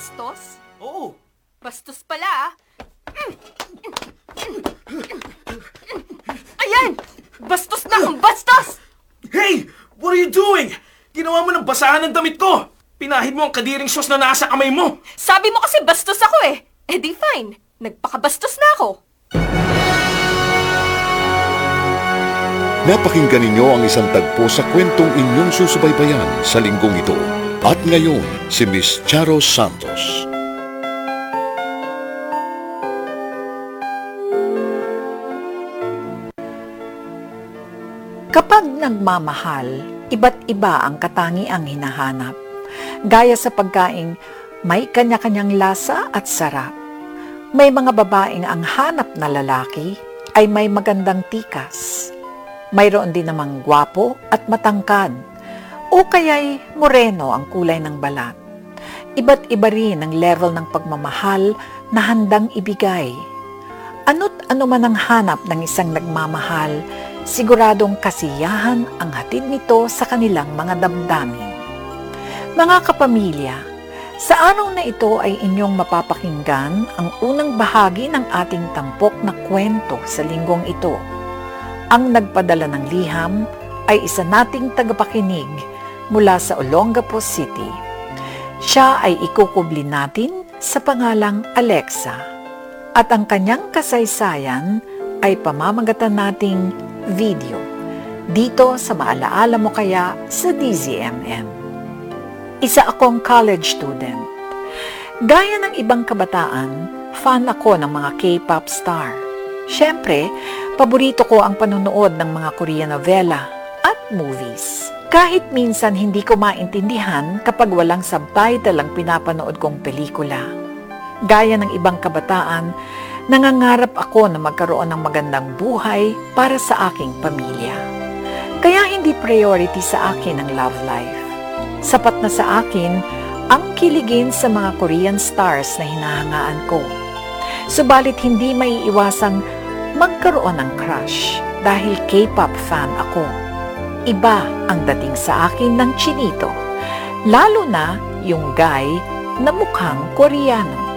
Bastos? Oo. Bastos pala ah. Ayan! Bastos na akong bastos! Hey! What are you doing? Ginawa mo ng basahan ng damit ko! Pinahid mo ang kadiring sauce na nasa kamay mo! Sabi mo kasi bastos ako eh. Eh di fine. Nagpakabastos na ako. Napakinggan ninyo ang isang tagpo sa kwentong inyong susubaybayan sa linggong ito. At ngayon, si Miss Charo Santos. Kapag nagmamahal, iba't iba ang katangiang hinahanap. Gaya sa pagkain, may kanya-kanyang lasa at sarap. May mga babaeng ang hanap na lalaki ay may magandang tikas. Mayroon din namang gwapo at matangkad o kaya'y moreno ang kulay ng balat. Iba't iba rin ang level ng pagmamahal na handang ibigay. Ano't ano man ang hanap ng isang nagmamahal, siguradong kasiyahan ang hatid nito sa kanilang mga damdamin. Mga kapamilya, sa araw na ito ay inyong mapapakinggan ang unang bahagi ng ating tampok na kwento sa linggong ito. Ang nagpadala ng liham ay isa nating tagapakinig mula sa Olongapo City. Siya ay ikukubli natin sa pangalang Alexa at ang kanyang kasaysayan ay pamamagatan nating video dito sa Maalaala Mo Kaya sa DZMM. Isa akong college student. Gaya ng ibang kabataan, fan ako ng mga K-pop star. Siyempre, paborito ko ang panonood ng mga Korean novela at movies. Kahit minsan hindi ko maintindihan kapag walang subtitle ang pinapanood kong pelikula. Gaya ng ibang kabataan, nangangarap ako na magkaroon ng magandang buhay para sa aking pamilya. Kaya hindi priority sa akin ang love life. Sapat na sa akin ang kiligin sa mga Korean stars na hinahangaan ko. Subalit hindi maiiwasang magkaroon ng crush dahil K-pop fan ako. Iba ang dating sa akin ng chinito, lalo na yung guy na mukhang Koreano.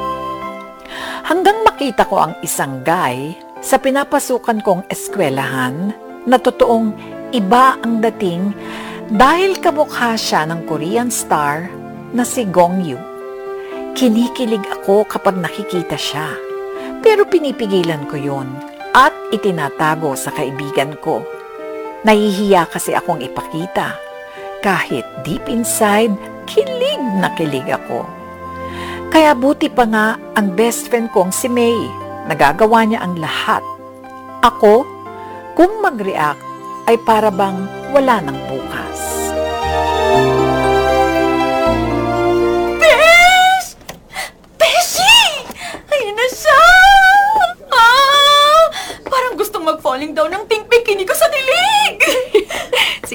Hanggang makita ko ang isang guy sa pinapasukan kong eskwelahan na totoong iba ang dating dahil kamukha siya ng Korean star na si Gong Yoo. Kinikilig ako kapag nakikita siya, pero pinipigilan ko yon at itinatago sa kaibigan ko. Nahihiya kasi akong ipakita. Kahit deep inside, kilig na kilig ako. Kaya buti pa nga ang best friend kong si May. Nagagawa niya ang lahat. Ako, kung mag-react, ay para bang wala ng bukas. Besh!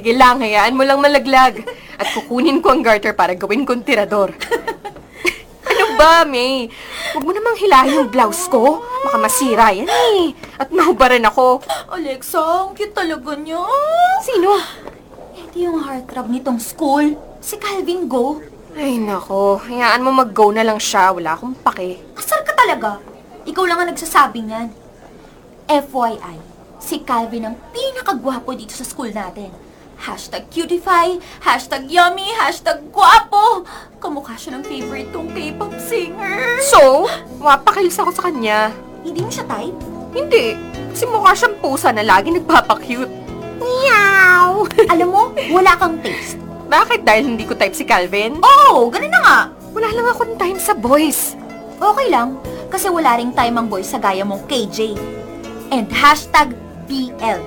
Sige lang, hayaan mo lang malaglag. At kukunin ko ang garter para gawin kong tirador. ano ba, May? Huwag mo namang hilahin yung blouse ko. Baka masira yan eh. At mahubaran ako. Alexa, ang cute talaga niya. Sino? Hindi yung heartthrob nitong school. Si Calvin Go. Ay nako, hayaan mo mag-go na lang siya. Wala akong pake. Asar ka talaga. Ikaw lang ang nagsasabi niyan. FYI, si Calvin ang pinakagwapo dito sa school natin. Hashtag cutify, hashtag yummy, hashtag guwapo. Kamukha siya ng favorite kong K-pop singer. So, mapakilis ako sa kanya. Hindi mo siya type? Hindi. Kasi mukha siyang pusa na lagi nagpapakute. Meow! Alam mo, wala kang taste. Bakit? Dahil hindi ko type si Calvin? Oo, oh, ganun na nga. Wala lang akong time sa boys. Okay lang, kasi wala ring time ang boy sa gaya mong KJ. And hashtag BL.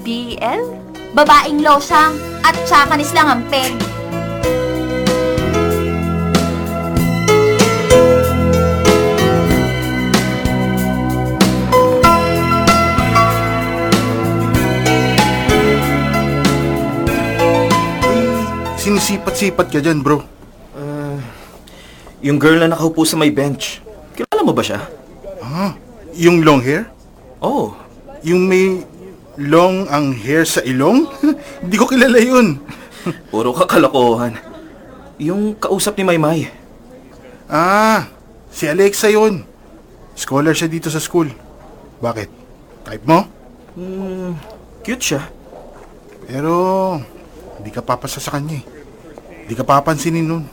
BL? Babaeng losyang at tsakanis lang ang peg. Sinisipat-sipat ka dyan, bro. Yung girl na nakaupo sa may bench. Kilala mo ba siya? Ah, yung long hair? Oh, Yung may long ang hair sa ilong? Hindi ko kilala yun. puro kakalokohan. Yung kausap ni Maymay. Ah, si Alexa yon. Scholar siya dito sa school. Bakit? Type mo? Cute siya. Pero, hindi ka papasa sa kanya eh. Hindi ka papansinin nun.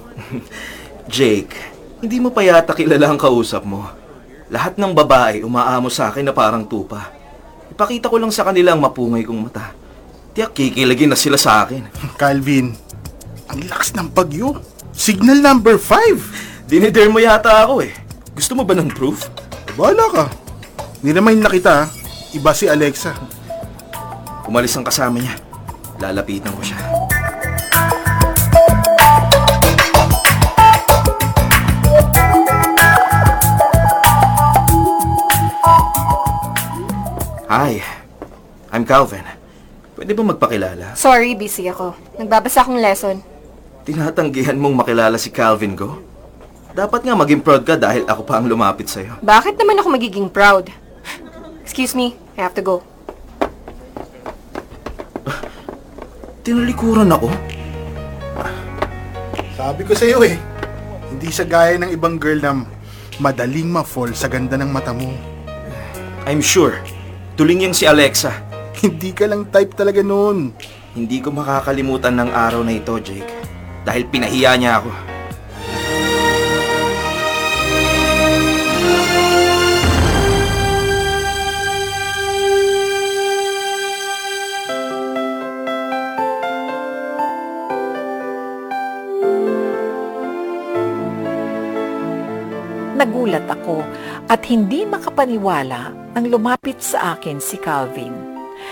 Jake, hindi mo pa yata kilala ang kausap mo. Lahat ng babae umaamo sa akin na parang tupa. Ipakita ko lang sa kanila ang mapungay kong mata. Tiyak kikilagin na sila sa akin. Calvin, ang lakas ng bagyo. Signal number 5. Dinider mo yata ako eh. Gusto mo ba ng proof? Bahala ka. Niremind na kita, iba si Alexa. Umalis ang kasama niya. Lalapitan ko siya. I'm Calvin. Pwede ba magpakilala? Sorry, busy ako. Nagbabasa akong lesson. Tinatanggihan mong makilala si Calvin ko? Dapat nga maging proud ka dahil ako pa ang lumapit sa'yo. Bakit naman ako magiging proud? Excuse me, I have to go. Tinalikuran ako? Sabi ko sa'yo eh, hindi siya gaya ng ibang girl na madaling ma-fall sa ganda ng mata mo. I'm sure. Tuling yung si Alexa. Hindi ka lang type talaga noon. Hindi ko makakalimutan ng araw na ito, Jake. Dahil pinahiya niya ako. Nagulat ako at hindi makapaniwala nang lumapit sa akin si Calvin.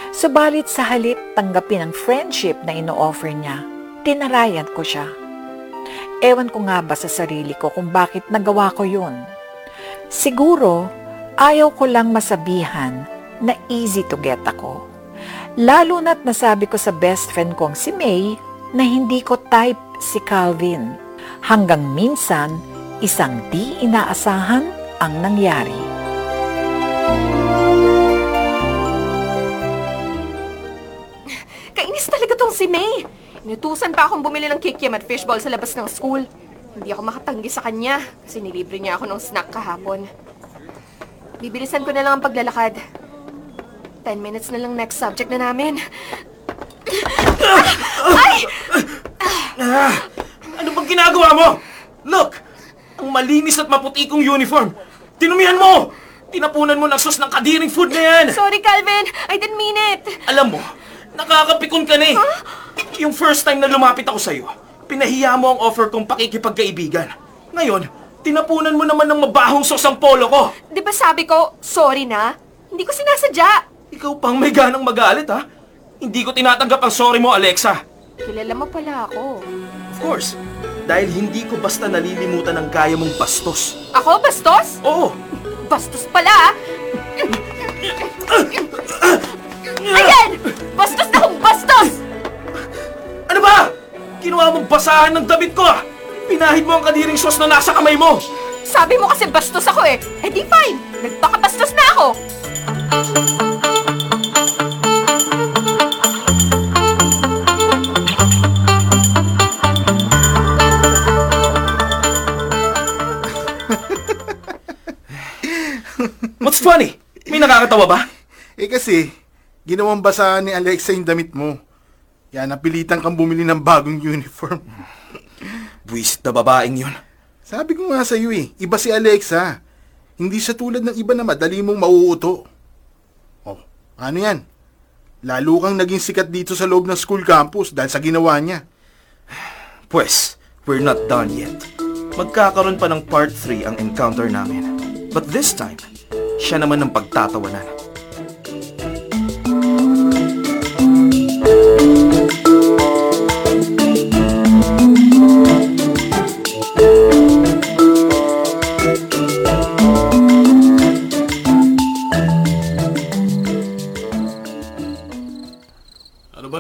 Subalit sa halip tanggapin ang friendship na ino-offer niya, tinarayan ko siya. Ewan ko nga ba sa sarili ko kung bakit nagawa ko yun. Siguro, ayaw ko lang masabihan na easy to get ako. Lalo na't nasabi ko sa best friend kong si May na hindi ko type si Calvin. Hanggang minsan, isang di inaasahan ang nangyari. Kainis si May. Inutusan pa akong bumili ng kikiam at fishball sa labas ng school. Hindi ako makatanggi sa kanya kasi nilibre niya ako ng snack kahapon. Bibilisan ko na lang ang paglalakad. Ten minutes na lang next subject na namin. Ano bang ginagawa mo? Look! Ang malinis at maputi kong uniform. Tinumihan mo! Tinapunan mo ng sos ng kadiring food na yan! Sorry, Calvin. I didn't mean it. Alam mo, nakakapikon ka na eh. Yung first time na lumapit ako sa'yo, pinahiya mo ang offer kong pakikipagkaibigan. Ngayon, tinapunan mo naman ng mabahong sos ang polo ko. Di ba sabi ko, sorry na? Hindi ko sinasadya. Ikaw pang may ganang magalit ha? Hindi ko tinatanggap ang sorry mo, Alexa. Kilala mo pala ako. Of course, dahil hindi ko basta nalilimutan ang gaya mong bastos. Ako, bastos? Oo, Bastos pala, ah. Ayan! Kinuha mong basahan ng damit ko ah! Pinahid mo ang kadiring sos na nasa kamay mo! Sabi mo kasi bastos ako eh. Eh di fine, nagpakabastos na ako. What's funny? May nakakatawa ba? Eh kasi, ginawang basahan ni Alexa yung damit mo. Yan, napilitan kang bumili ng bagong uniform. Buwisit na babaeng yun. Sabi ko nga sa'yo eh, iba si Alexa. Hindi siya tulad ng iba na madali mong mauuto. Oh, ano yan? Lalo kang naging sikat dito sa loob ng school campus dahil sa ginawa niya. Pwes, we're not done yet. Magkakaroon pa ng part 3 ang encounter namin. But this time, siya naman ang pagtatawanan.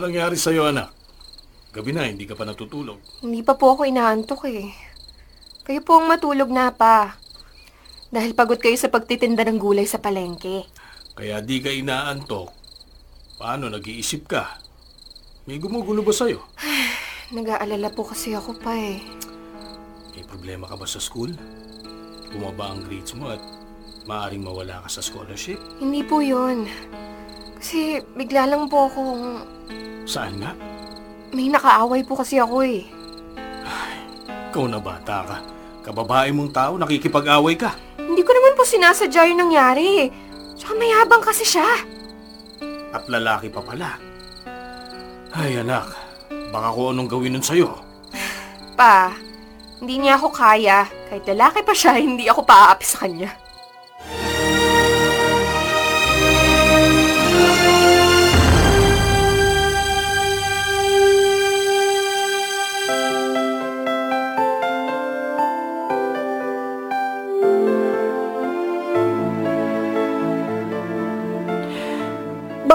Nangyari sa'yo, anak? Gabi na, hindi ka pa natutulog. Hindi pa po ako inaantok eh. Kayo po ang matulog na pa. Dahil pagod kayo sa pagtitinda ng gulay sa palengke. Kaya di ka inaantok. Paano, nag-iisip ka? May gumugulo ba sa'yo? Nag-aalala po kasi ako pa eh. May problema ka ba sa school? Bumaba ang grades mo at maaring mawala ka sa scholarship? Hindi po yun. Kasi bigla lang po akong... Saan nga? May nakaaway po kasi ako eh. Ikaw na bata ka. Kababae mong tao, nakikipag-away ka. Hindi ko naman po sinasadya yung nangyari. Tsaka mayabang kasi siya. At lalaki pa pala. Ay anak, baka kung anong gawin nun sa'yo. Pa, hindi niya ako kaya. Kahit lalaki pa siya, hindi ako paaapi sa kanya.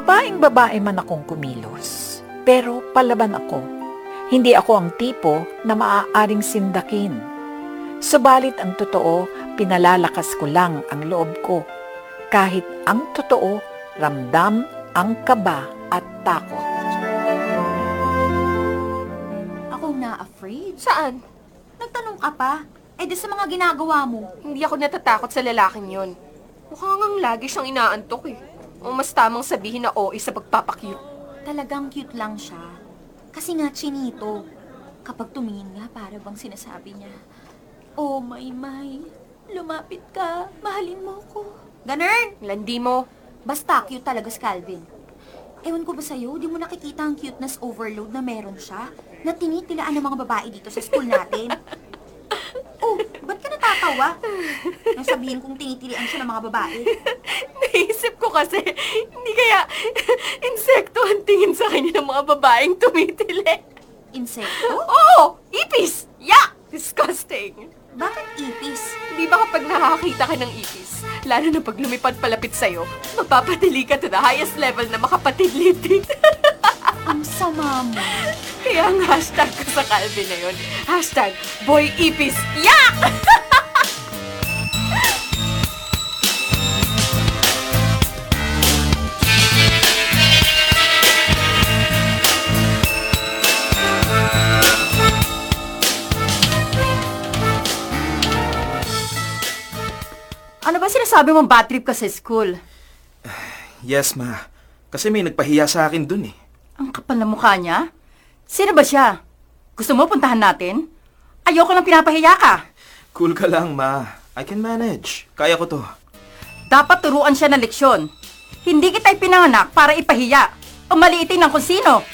Babaeng babae man akong kumilos, pero palaban ako. Hindi ako ang tipo na maaaring sindakin. Subalit ang totoo, pinalalakas ko lang ang loob ko. Kahit ang totoo, ramdam ang kaba at takot. Ako na-afraid. Saan? Nagtanong ka pa. Eh di sa mga ginagawa mo. Hindi ako natatakot sa lalaking yon. Mukhang ang lagi siyang inaantok eh. O mas tamang sabihin na OA sa pagpapakyut. Talagang cute lang siya. Kasi nga chinito. Kapag tumingin nga, para bang sinasabi niya, Oh, my, my. Lumapit ka. Mahalin mo ko. Ganun! Landi mo. Basta cute talaga si Calvin. Ewan ko ba sa'yo, di mo nakikita ang cuteness overload na meron siya? Na tinitilaan ng mga babae dito sa school natin? oh, natatawa? Nang sabihin kong tinitilian siya ng mga babae. Naisip ko kasi, hindi kaya insekto ang tingin sa kanya ng mga babaeng tumitili. Insekto? Oo! Ipis! Yuck! Disgusting! Bakit ipis? Di ba kapag nakakita ka ng ipis, lalo na pag lumipad palapit sa'yo, mapapatili ka to the highest level na makapatid-litit. Ang sama mo. Kaya ang hashtag ko sa Calvin na yun, hashtag boy ipis, yak! Sinasabi mong bad trip ka sa school? Yes, ma. Kasi may nagpahiya sa akin dun eh. Ang kapal na mukha niya? Sino ba siya? Gusto mo puntahan natin? Ayoko nang pinapahiya ka. Cool ka lang, ma. I can manage. Kaya ko to. Dapat turuan siya ng leksyon. Hindi kita ipinanganak para ipahiya o maliitin ng kung sino.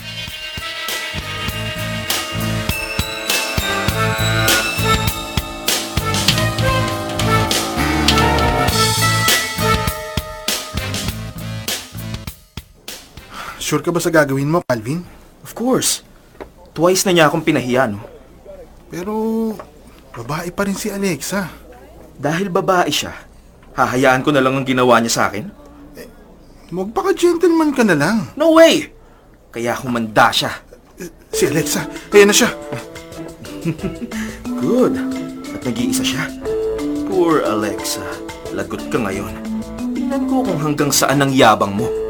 Sure ka ba sa gagawin mo, Calvin? Of course. Twice na niya akong pinahiya, no? Pero, babae pa rin si Alexa. Dahil babae siya, hahayaan ko na lang ang ginawa niya sa akin? Magpaka-gentleman ka na lang. No way! Kaya humanda siya. Si Alexa, ayan na siya. Good. At nag-iisa siya. Poor Alexa. Lagot ka ngayon. Tingnan ko kung hanggang saan ang yabang mo.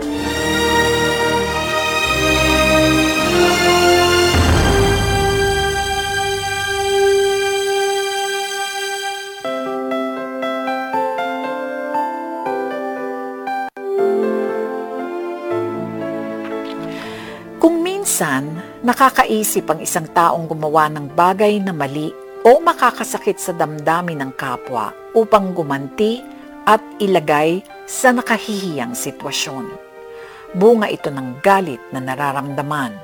Nakakaisip ang isang taong gumawa ng bagay na mali o makakasakit sa damdamin ng kapwa upang gumanti at ilagay sa nakahihiyang sitwasyon. Bunga ito ng galit na nararamdaman.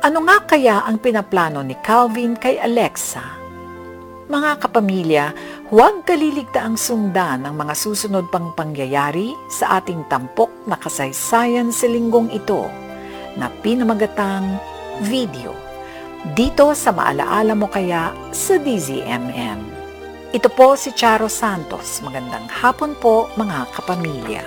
Ano nga kaya ang pinaplano ni Calvin kay Alexa? Mga kapamilya, huwag kaliligtaang sundan ang mga susunod pang pangyayari sa ating tampok na kasaysayan sa linggong ito na pinamagatang video dito sa Maalaala Mo Kaya sa DZMM. Ito po si Charo Santos. Magandang hapon po mga kapamilya.